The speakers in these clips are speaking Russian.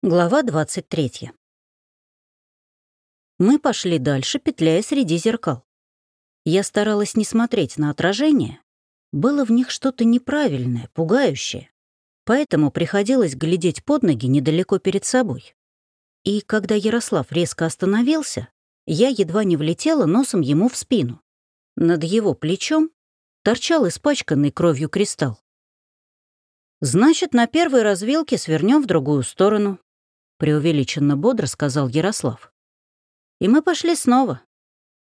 Глава 23. Мы пошли дальше, петляя среди зеркал. Я старалась не смотреть на отражение. Было в них что-то неправильное, пугающее. Поэтому приходилось глядеть под ноги недалеко перед собой. И когда Ярослав резко остановился, я едва не влетела носом ему в спину. Над его плечом торчал испачканный кровью кристалл. «Значит, на первой развилке свернем в другую сторону», преувеличенно бодро сказал Ярослав. И мы пошли снова,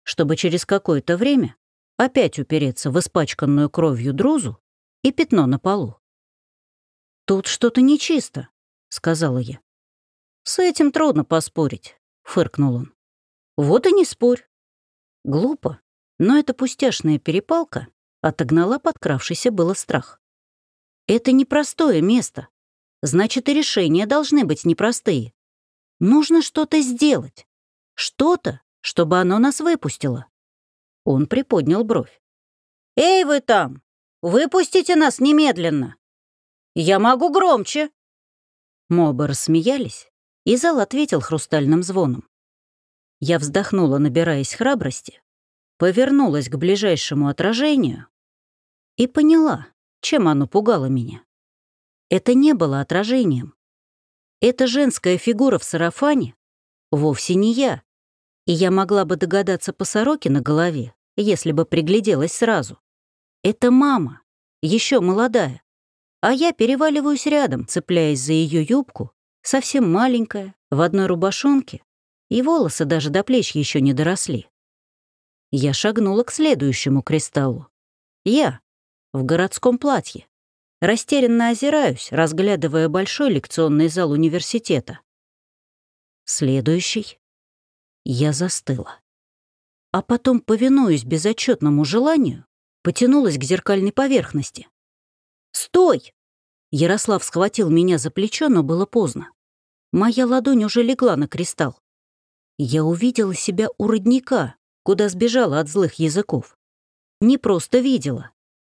чтобы через какое-то время опять упереться в испачканную кровью друзу и пятно на полу. «Тут что-то нечисто», — сказала я. «С этим трудно поспорить», — фыркнул он. «Вот и не спорь». Глупо, но эта пустяшная перепалка отогнала подкравшийся было страх. «Это непростое место», значит, и решения должны быть непростые. Нужно что-то сделать. Что-то, чтобы оно нас выпустило. Он приподнял бровь. «Эй, вы там! Выпустите нас немедленно! Я могу громче!» Мобы рассмеялись, и зал ответил хрустальным звоном. Я вздохнула, набираясь храбрости, повернулась к ближайшему отражению и поняла, чем оно пугало меня. Это не было отражением. Эта женская фигура в сарафане вовсе не я, и я могла бы догадаться по сороке на голове, если бы пригляделась сразу. Это мама, еще молодая, а я переваливаюсь рядом, цепляясь за ее юбку, совсем маленькая, в одной рубашонке, и волосы даже до плеч еще не доросли. Я шагнула к следующему кристаллу. Я в городском платье. Растерянно озираюсь, разглядывая большой лекционный зал университета. Следующий. Я застыла. А потом, повинуясь безотчетному желанию, потянулась к зеркальной поверхности. «Стой!» Ярослав схватил меня за плечо, но было поздно. Моя ладонь уже легла на кристалл. Я увидела себя у родника, куда сбежала от злых языков. Не просто видела,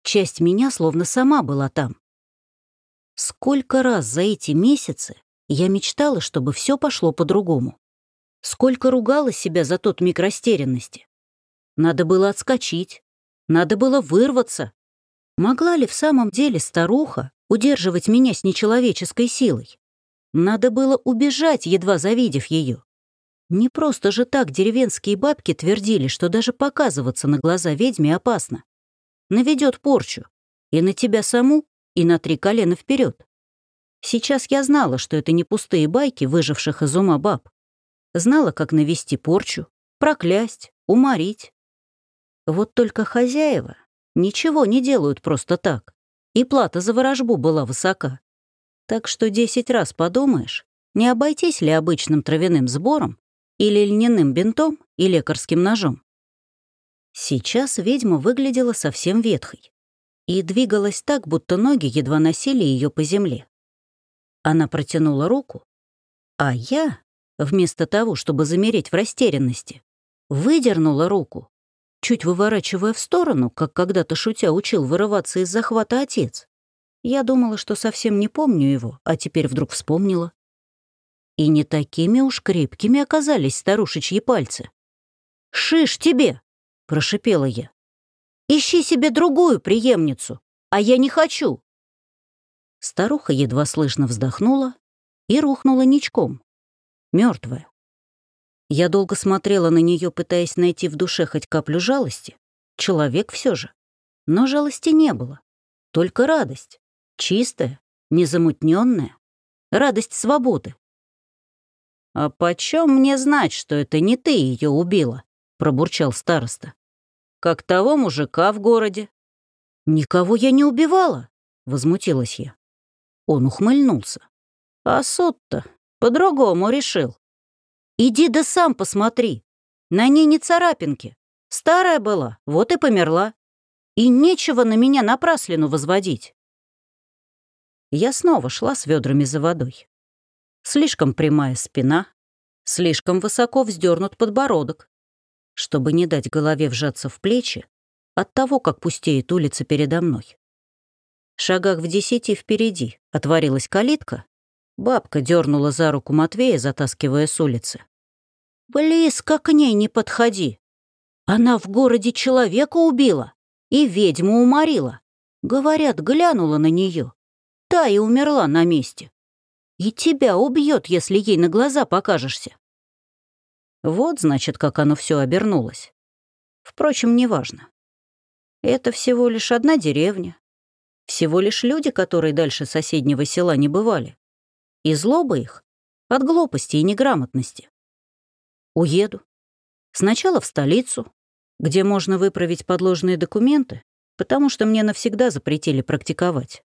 Часть меня словно сама была там. Сколько раз за эти месяцы я мечтала, чтобы все пошло по-другому. Сколько ругала себя за тот миг растерянности. Надо было отскочить, надо было вырваться. Могла ли в самом деле старуха удерживать меня с нечеловеческой силой? Надо было убежать, едва завидев ее. Не просто же так деревенские бабки твердили, что даже показываться на глаза ведьме опасно наведет порчу. И на тебя саму, и на три колена вперед. Сейчас я знала, что это не пустые байки выживших из ума баб. Знала, как навести порчу, проклясть, уморить. Вот только хозяева ничего не делают просто так. И плата за ворожбу была высока. Так что десять раз подумаешь, не обойтись ли обычным травяным сбором или льняным бинтом и лекарским ножом. Сейчас ведьма выглядела совсем ветхой и двигалась так, будто ноги едва носили ее по земле. Она протянула руку, а я, вместо того, чтобы замереть в растерянности, выдернула руку, чуть выворачивая в сторону, как когда-то шутя учил вырываться из захвата отец. Я думала, что совсем не помню его, а теперь вдруг вспомнила. И не такими уж крепкими оказались старушечьи пальцы. «Шиш тебе!» Прошипела я. «Ищи себе другую преемницу, а я не хочу!» Старуха едва слышно вздохнула и рухнула ничком, мертвая. Я долго смотрела на нее, пытаясь найти в душе хоть каплю жалости. Человек все же. Но жалости не было. Только радость. Чистая, незамутненная. Радость свободы. «А почем мне знать, что это не ты ее убила?» — пробурчал староста как того мужика в городе». «Никого я не убивала», — возмутилась я. Он ухмыльнулся. «А суд-то по-другому решил. Иди да сам посмотри. На ней не царапинки. Старая была, вот и померла. И нечего на меня напраслину возводить». Я снова шла с ведрами за водой. Слишком прямая спина, слишком высоко вздернут подбородок, чтобы не дать голове вжаться в плечи от того, как пустеет улица передо мной. В шагах в десяти впереди отворилась калитка, Бабка дернула за руку Матвея, затаскивая с улицы. «Близко к ней не подходи. Она в городе человека убила и ведьму уморила. Говорят, глянула на нее. Та и умерла на месте. И тебя убьет, если ей на глаза покажешься. Вот, значит, как оно все обернулось. Впрочем, неважно. Это всего лишь одна деревня. Всего лишь люди, которые дальше соседнего села не бывали. И злоба их от глупости и неграмотности. Уеду. Сначала в столицу, где можно выправить подложные документы, потому что мне навсегда запретили практиковать.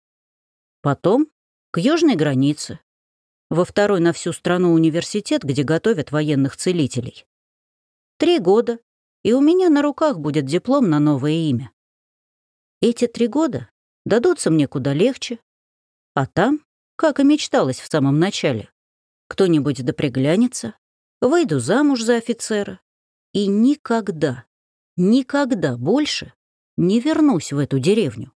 Потом к южной границе, во второй на всю страну университет, где готовят военных целителей. Три года, и у меня на руках будет диплом на новое имя. Эти три года дадутся мне куда легче, а там, как и мечталось в самом начале, кто-нибудь доприглянется, выйду замуж за офицера и никогда, никогда больше не вернусь в эту деревню.